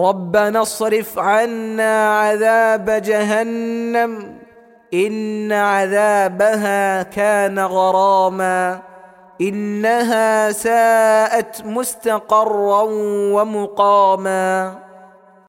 ربنا اصرف عنا عذاب جهنم إن عذابها كان غراما إنها ساءت مستقرا ومقاما